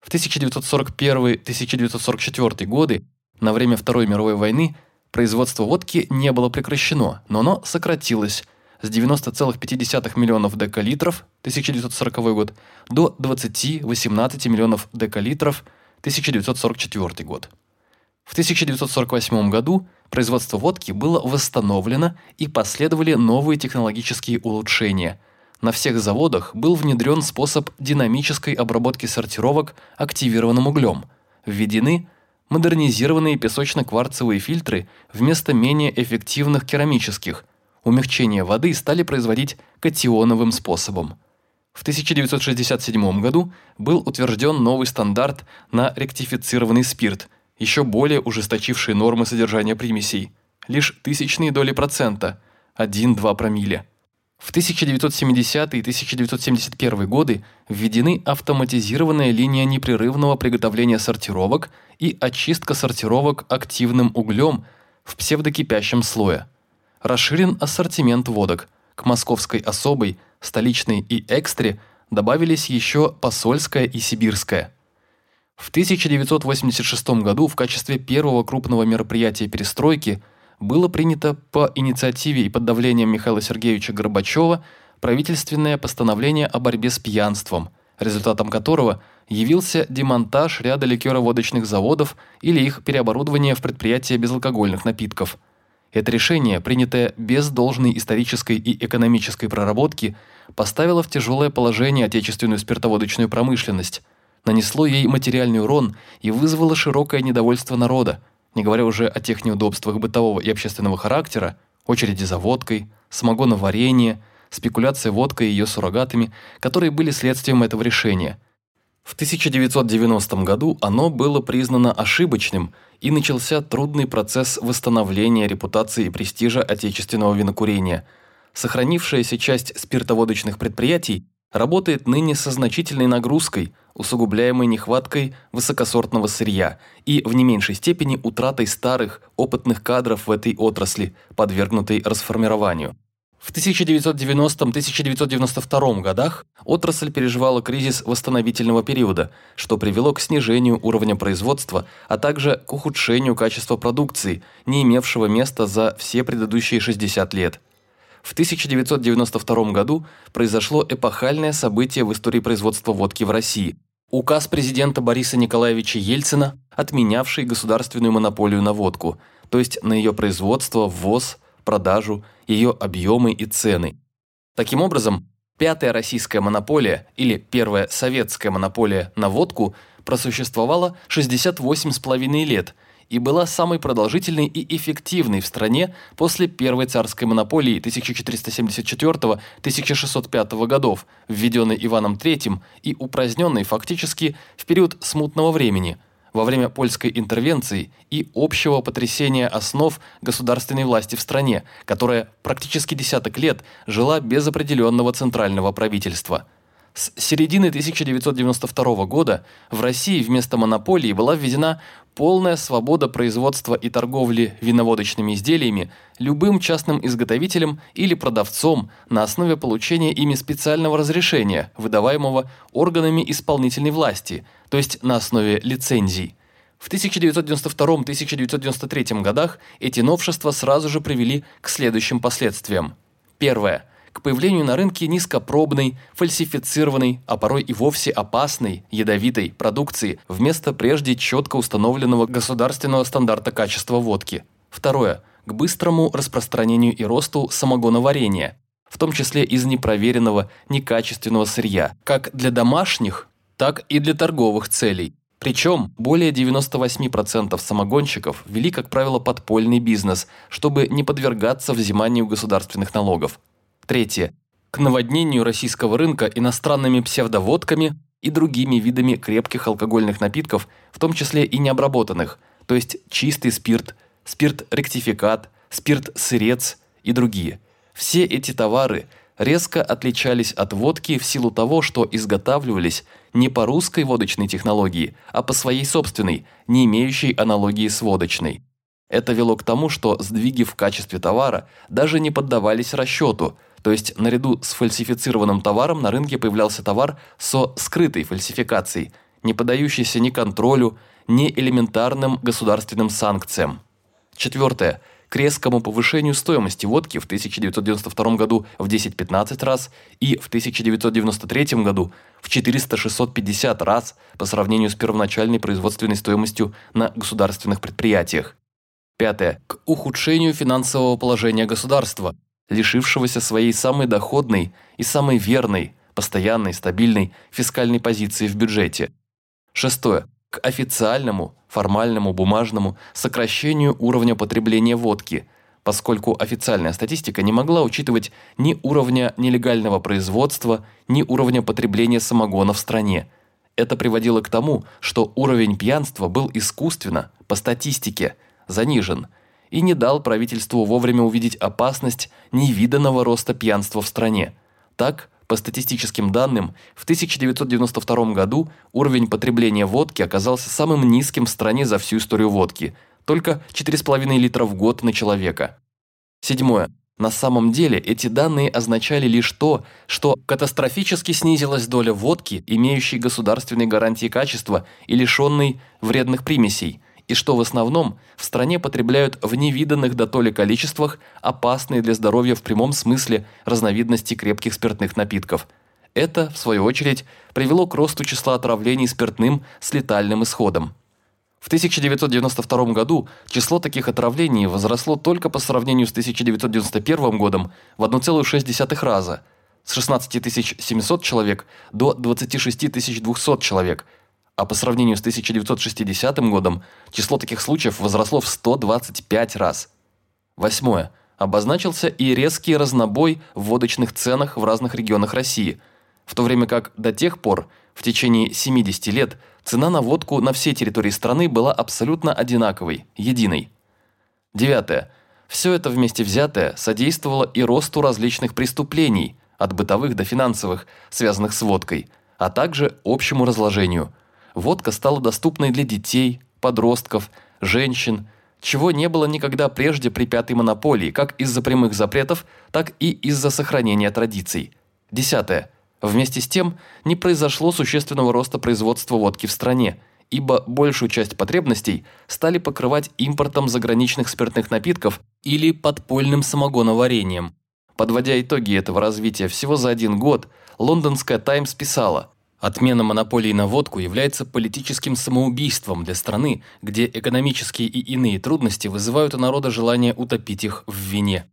В 1941-1944 годы, на время Второй мировой войны, производство водки не было прекращено, но оно сократилось с 90,5 миллионов декалитров 1940 год до 20-18 миллионов декалитров 1944 год. В 1948 году производство водки было восстановлено и последовали новые технологические улучшения. На всех заводах был внедрен способ динамической обработки сортировок активированным углем. Введены модернизированные песочно-кварцевые фильтры вместо менее эффективных керамических. Умягчение воды стали производить катионовым способом. В 1967 году был утвержден новый стандарт на ректифицированный спирт, еще более ужесточивший нормы содержания примесей. Лишь тысячные доли процента – 1-2 промилле. В 1970 и 1971 годы введены автоматизированная линия непрерывного приготовления сортировок и очистка сортировок активным углем в псевдокипящем слое. Расширен ассортимент водок. К московской особой, столичной и экстре добавились еще посольская и сибирская. В 1986 году в качестве первого крупного мероприятия перестройки – было принято по инициативе и под давлением Михаила Сергеевича Горбачева правительственное постановление о борьбе с пьянством, результатом которого явился демонтаж ряда ликероводочных заводов или их переоборудование в предприятия безалкогольных напитков. Это решение, принятое без должной исторической и экономической проработки, поставило в тяжелое положение отечественную спиртоводочную промышленность, нанесло ей материальный урон и вызвало широкое недовольство народа, не говоря уже о тех неудобствах бытового и общественного характера, очереди за водкой, самогоноварение, спекуляция водкой и ее суррогатами, которые были следствием этого решения. В 1990 году оно было признано ошибочным и начался трудный процесс восстановления репутации и престижа отечественного винокурения. Сохранившаяся часть спиртоводочных предприятий работает ныне со значительной нагрузкой, усугубляемой нехваткой высокосортного сырья и в не меньшей степени утратой старых, опытных кадров в этой отрасли, подвергнутой расформированию. В 1990-1992 годах отрасль переживала кризис восстановительного периода, что привело к снижению уровня производства, а также к ухудшению качества продукции, не имевшего места за все предыдущие 60 лет. В 1992 году произошло эпохальное событие в истории производства водки в России – Указ президента Бориса Николаевича Ельцина, отменявший государственную монополию на водку, то есть на ее производство, ввоз, продажу, ее объемы и цены. Таким образом, пятая российская монополия или первая советская монополия на водку просуществовала 68,5 лет – и была самой продолжительной и эффективной в стране после Первой царской монополии 1474-1605 годов, введенной Иваном III и упраздненной фактически в период смутного времени, во время польской интервенции и общего потрясения основ государственной власти в стране, которая практически десяток лет жила без определенного центрального правительства – с середины 1992 года в России вместо монополии была введена полная свобода производства и торговли виноводочными изделиями любым частным изготовителем или продавцом на основе получения ими специального разрешения, выдаваемого органами исполнительной власти, то есть на основе лицензий. В 1992-1993 годах эти новшества сразу же привели к следующим последствиям. Первое к появлению на рынке низкопробной, фальсифицированной, а порой и вовсе опасной, ядовитой продукции вместо прежде четко установленного государственного стандарта качества водки. Второе. К быстрому распространению и росту самогоноварения, в том числе из непроверенного, некачественного сырья, как для домашних, так и для торговых целей. Причем более 98% самогонщиков вели, как правило, подпольный бизнес, чтобы не подвергаться взиманию государственных налогов. Третье. К наводнению российского рынка иностранными псевдоводками и другими видами крепких алкогольных напитков, в том числе и необработанных, то есть чистый спирт, спирт-ректификат, спирт-сырец и другие. Все эти товары резко отличались от водки в силу того, что изготавливались не по русской водочной технологии, а по своей собственной, не имеющей аналогии с водочной. Это вело к тому, что сдвиги в качестве товара даже не поддавались расчету – то есть наряду с фальсифицированным товаром на рынке появлялся товар со скрытой фальсификацией, не поддающийся ни контролю, ни элементарным государственным санкциям. Четвертое. К резкому повышению стоимости водки в 1992 году в 10-15 раз и в 1993 году в 400-650 раз по сравнению с первоначальной производственной стоимостью на государственных предприятиях. Пятое. К ухудшению финансового положения государства, лишившегося своей самой доходной и самой верной, постоянной, стабильной фискальной позиции в бюджете. Шестое. К официальному, формальному, бумажному сокращению уровня потребления водки, поскольку официальная статистика не могла учитывать ни уровня нелегального производства, ни уровня потребления самогона в стране. Это приводило к тому, что уровень пьянства был искусственно, по статистике, занижен – и не дал правительству вовремя увидеть опасность невиданного роста пьянства в стране. Так, по статистическим данным, в 1992 году уровень потребления водки оказался самым низким в стране за всю историю водки – только 4,5 литра в год на человека. Седьмое. На самом деле эти данные означали лишь то, что катастрофически снизилась доля водки, имеющей государственные гарантии качества и лишенной вредных примесей – и что в основном в стране потребляют в невиданных до толи количествах опасные для здоровья в прямом смысле разновидности крепких спиртных напитков. Это, в свою очередь, привело к росту числа отравлений спиртным с летальным исходом. В 1992 году число таких отравлений возросло только по сравнению с 1991 годом в 1,6 раза – с 16 700 человек до 26 200 человек – а по сравнению с 1960 годом число таких случаев возросло в 125 раз. Восьмое. Обозначился и резкий разнобой в водочных ценах в разных регионах России, в то время как до тех пор, в течение 70 лет, цена на водку на всей территории страны была абсолютно одинаковой, единой. Девятое. Все это вместе взятое содействовало и росту различных преступлений, от бытовых до финансовых, связанных с водкой, а также общему разложению – водка стала доступной для детей, подростков, женщин, чего не было никогда прежде при пятой монополии, как из-за прямых запретов, так и из-за сохранения традиций. Десятое. Вместе с тем, не произошло существенного роста производства водки в стране, ибо большую часть потребностей стали покрывать импортом заграничных спиртных напитков или подпольным самогоноварением. Подводя итоги этого развития всего за один год, лондонская «Таймс» писала – Отмена монополии на водку является политическим самоубийством для страны, где экономические и иные трудности вызывают у народа желание утопить их в вине.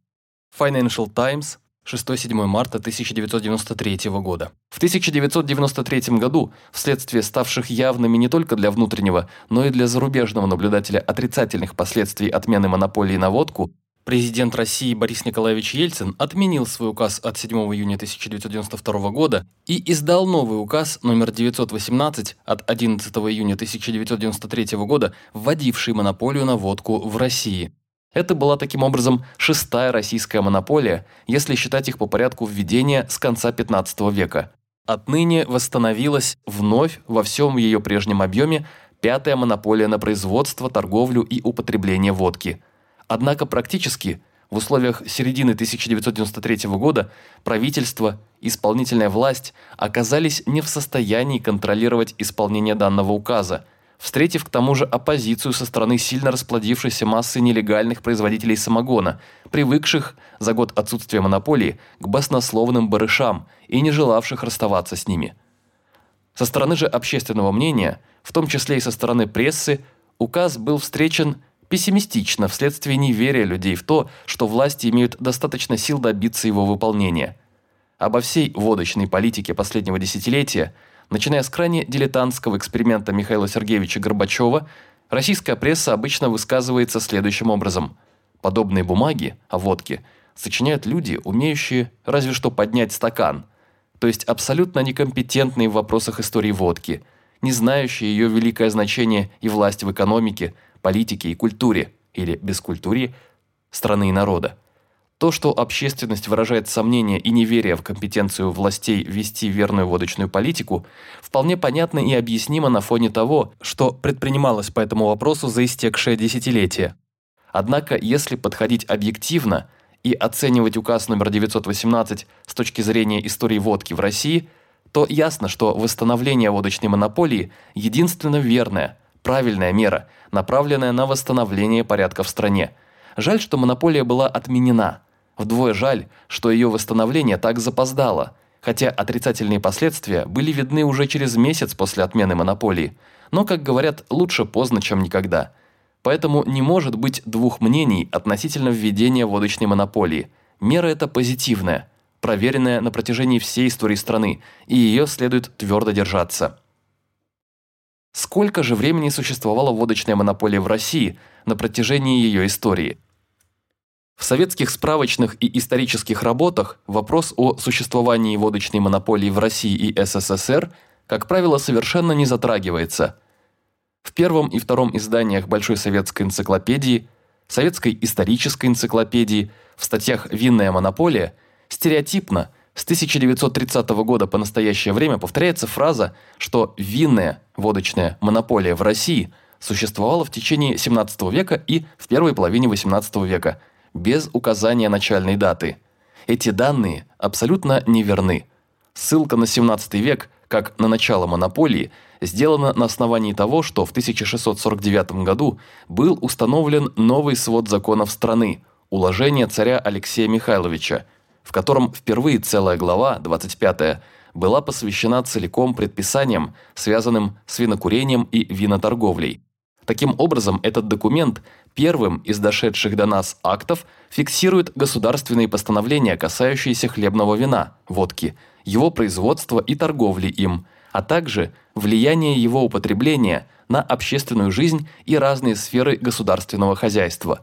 Financial Times, 6-7 марта 1993 года. В 1993 году, вследствие ставших явными не только для внутреннего, но и для зарубежного наблюдателя отрицательных последствий отмены монополии на водку, Президент России Борис Николаевич Ельцин отменил свой указ от 7 июня 1992 года и издал новый указ номер 918 от 11 июня 1993 года, вводивший монополию на водку в России. Это была таким образом шестая российская монополия, если считать их по порядку введения с конца 15 века. Отныне восстановилась вновь во всем ее прежнем объеме пятая монополия на производство, торговлю и употребление водки – Однако практически в условиях середины 1993 года правительство, исполнительная власть оказались не в состоянии контролировать исполнение данного указа, встретив к тому же оппозицию со стороны сильно расплодившейся массы нелегальных производителей самогона, привыкших за год отсутствия монополии к баснословным барышам и не желавших расставаться с ними. Со стороны же общественного мнения, в том числе и со стороны прессы, указ был встречен пессимистично вследствие неверия людей в то, что власти имеют достаточно сил добиться его выполнения. Обо всей водочной политике последнего десятилетия, начиная с крайне дилетантского эксперимента Михаила Сергеевича Горбачева, российская пресса обычно высказывается следующим образом. Подобные бумаги о водке сочиняют люди, умеющие разве что поднять стакан, то есть абсолютно некомпетентные в вопросах истории водки, не знающие ее великое значение и власть в экономике – политике и культуре, или бескультурье, страны и народа. То, что общественность выражает сомнение и неверие в компетенцию властей вести верную водочную политику, вполне понятно и объяснимо на фоне того, что предпринималось по этому вопросу за истекшее десятилетие. Однако, если подходить объективно и оценивать указ номер 918 с точки зрения истории водки в России, то ясно, что восстановление водочной монополии – единственно верная, правильная мера, направленная на восстановление порядка в стране. Жаль, что монополия была отменена. Вдвое жаль, что ее восстановление так запоздало, хотя отрицательные последствия были видны уже через месяц после отмены монополии. Но, как говорят, лучше поздно, чем никогда. Поэтому не может быть двух мнений относительно введения водочной монополии. Мера эта позитивная – проверенная на протяжении всей истории страны, и ее следует твердо держаться. Сколько же времени существовала водочная монополия в России на протяжении ее истории? В советских справочных и исторических работах вопрос о существовании водочной монополии в России и СССР, как правило, совершенно не затрагивается. В первом и втором изданиях Большой советской энциклопедии, Советской исторической энциклопедии, в статьях «Винная монополия» – Стереотипно, с 1930 года по настоящее время повторяется фраза, что винная водочная монополия в России существовала в течение 17 века и в первой половине 18 века, без указания начальной даты. Эти данные абсолютно неверны. Ссылка на 17 век, как на начало монополии, сделана на основании того, что в 1649 году был установлен новый свод законов страны – уложение царя Алексея Михайловича – в котором впервые целая глава, 25 была посвящена целиком предписаниям, связанным с винокурением и виноторговлей. Таким образом, этот документ первым из дошедших до нас актов фиксирует государственные постановления, касающиеся хлебного вина, водки, его производства и торговли им, а также влияние его употребления на общественную жизнь и разные сферы государственного хозяйства.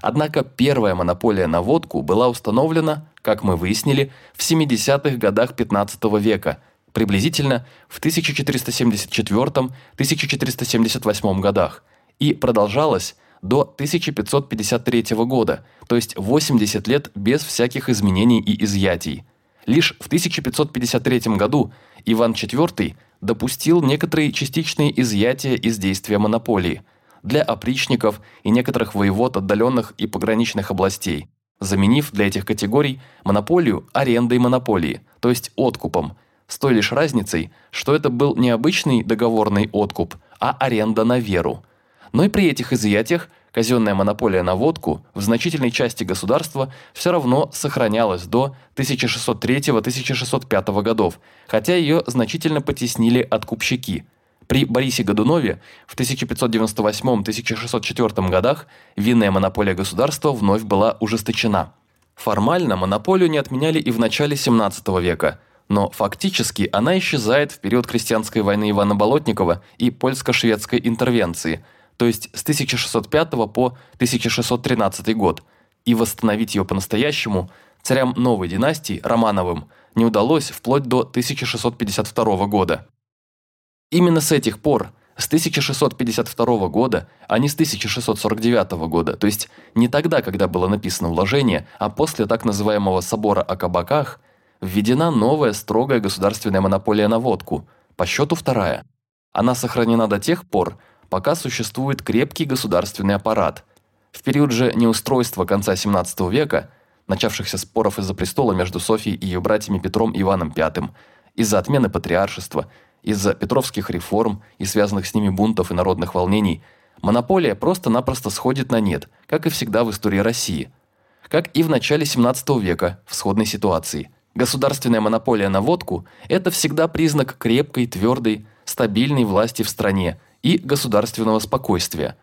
Однако первая монополия на водку была установлена как мы выяснили, в 70-х годах 15 века, приблизительно в 1474-1478 годах, и продолжалась до 1553 года, то есть 80 лет без всяких изменений и изъятий. Лишь в 1553 году Иван IV допустил некоторые частичные изъятия из действия монополии для опричников и некоторых воевод отдаленных и пограничных областей, заменив для этих категорий монополию арендой монополии, то есть откупом, с той лишь разницей, что это был не обычный договорный откуп, а аренда на веру. Но и при этих изъятиях казенная монополия на водку в значительной части государства все равно сохранялась до 1603-1605 годов, хотя ее значительно потеснили откупщики – при Борисе Годунове в 1598-1604 годах винная монополия государства вновь была ужесточена. Формально монополию не отменяли и в начале 17 века, но фактически она исчезает в период крестьянской войны Ивана Болотникова и польско-шведской интервенции, то есть с 1605 по 1613 год, и восстановить ее по-настоящему царям новой династии, Романовым, не удалось вплоть до 1652 года. Именно с этих пор, с 1652 года, а не с 1649 года, то есть не тогда, когда было написано вложение, а после так называемого «собора о кабаках», введена новая строгая государственная монополия на водку, по счету вторая. Она сохранена до тех пор, пока существует крепкий государственный аппарат. В период же неустройства конца 17 века, начавшихся споров из-за престола между Софией и ее братьями Петром и Иваном V, из-за отмены патриаршества – из-за петровских реформ и связанных с ними бунтов и народных волнений, монополия просто-напросто сходит на нет, как и всегда в истории России. Как и в начале 17 века в сходной ситуации. Государственная монополия на водку – это всегда признак крепкой, твердой, стабильной власти в стране и государственного спокойствия.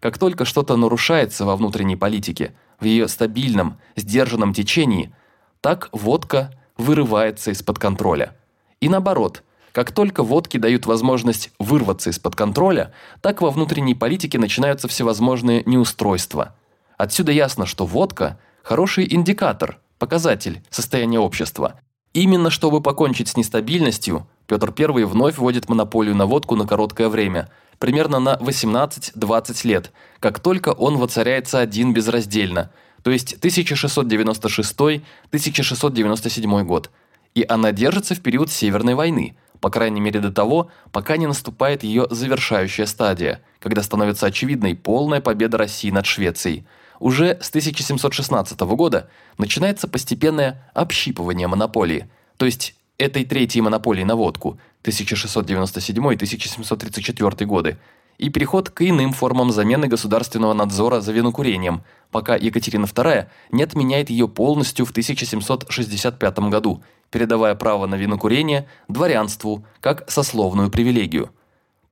Как только что-то нарушается во внутренней политике, в ее стабильном, сдержанном течении, так водка вырывается из-под контроля. И наоборот – как только водки дают возможность вырваться из-под контроля, так во внутренней политике начинаются всевозможные неустройства. Отсюда ясно, что водка – хороший индикатор, показатель состояния общества. Именно чтобы покончить с нестабильностью, Петр I вновь вводит монополию на водку на короткое время, примерно на 18-20 лет, как только он воцаряется один безраздельно, то есть 1696-1697 год. И она держится в период Северной войны – по крайней мере до того, пока не наступает ее завершающая стадия, когда становится очевидной полная победа России над Швецией. Уже с 1716 года начинается постепенное общипывание монополии, то есть этой третьей монополии на водку 1697-1734 годы и переход к иным формам замены государственного надзора за винокурением, пока Екатерина II не отменяет ее полностью в 1765 году, передавая право на винокурение дворянству как сословную привилегию –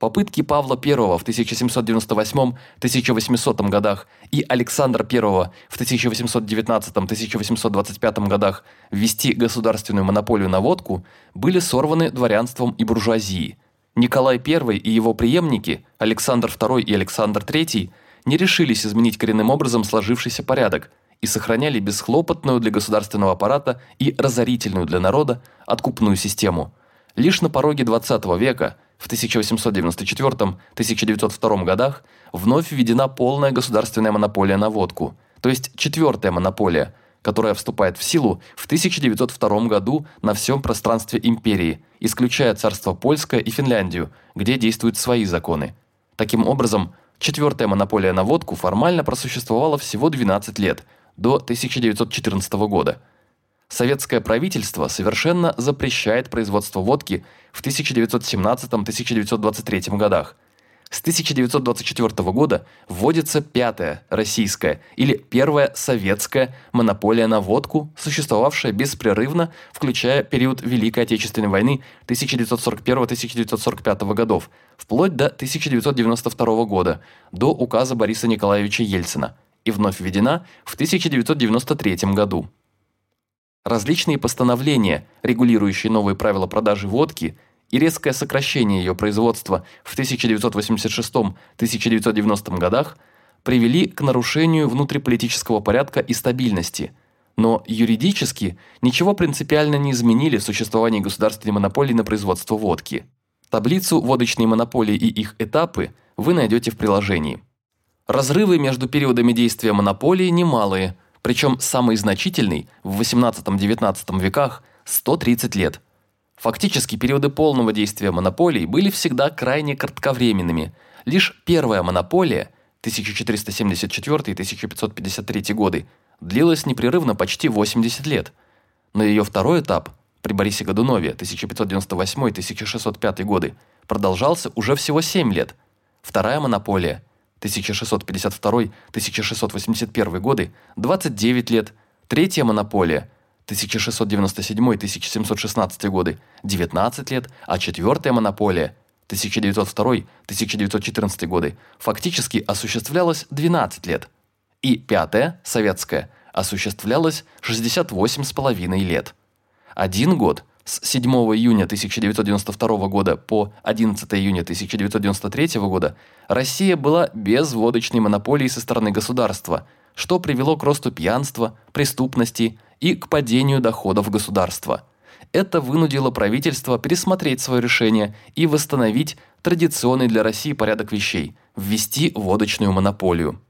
Попытки Павла I в 1798-1800 годах и Александра I в 1819-1825 годах ввести государственную монополию на водку были сорваны дворянством и буржуазией. Николай I и его преемники, Александр II и Александр III, не решились изменить коренным образом сложившийся порядок и сохраняли бесхлопотную для государственного аппарата и разорительную для народа откупную систему. Лишь на пороге XX века – в 1894-1902 годах вновь введена полная государственная монополия на водку, то есть четвертая монополия, которая вступает в силу в 1902 году на всем пространстве империи, исключая царство Польское и Финляндию, где действуют свои законы. Таким образом, четвертая монополия на водку формально просуществовала всего 12 лет, до 1914 года – советское правительство совершенно запрещает производство водки в 1917-1923 годах. С 1924 года вводится пятая российская или первая советская монополия на водку, существовавшая беспрерывно, включая период Великой Отечественной войны 1941-1945 годов, вплоть до 1992 года, до указа Бориса Николаевича Ельцина, и вновь введена в 1993 году. Различные постановления, регулирующие новые правила продажи водки, и резкое сокращение ее производства в 1986-1990 годах привели к нарушению внутриполитического порядка и стабильности, но юридически ничего принципиально не изменили в существовании государственной монополии на производство водки. Таблицу водочной монополии и их этапы вы найдете в приложении. Разрывы между периодами действия монополии немалые – причем самый значительный в XVIII-XIX веках – 130 лет. Фактически периоды полного действия монополий были всегда крайне кратковременными. Лишь первая монополия 1474-1553 годы длилась непрерывно почти 80 лет. Но ее второй этап при Борисе Годунове 1598-1605 годы продолжался уже всего 7 лет. Вторая монополия – 1652-1681 годы – 29 лет, третья монополия 1697-1716 годы – 19 лет, а четвертая монополия 1902-1914 годы фактически осуществлялась 12 лет. И пятая, советская, осуществлялась 68,5 лет. Один год – с 7 июня 1992 года по 11 июня 1993 года Россия была без водочной монополии со стороны государства, что привело к росту пьянства, преступности и к падению доходов государства. Это вынудило правительство пересмотреть свое решение и восстановить традиционный для России порядок вещей – ввести водочную монополию.